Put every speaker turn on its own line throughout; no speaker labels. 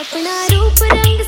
अपना रूप रंग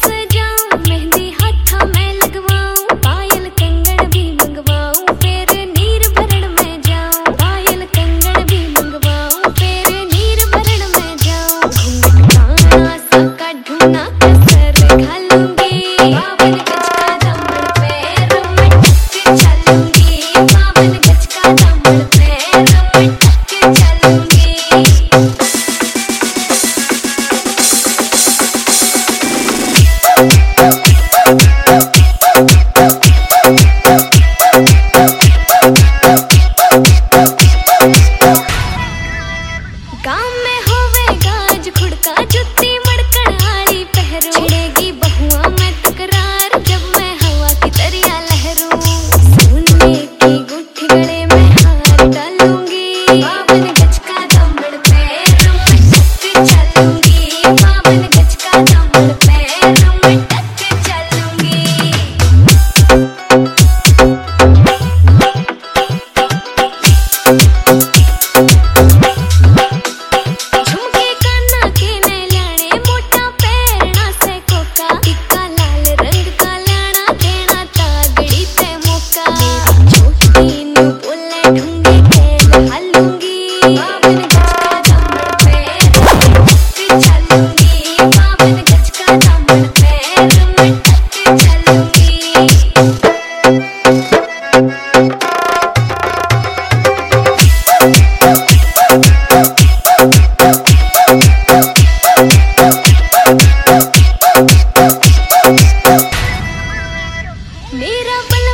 Pero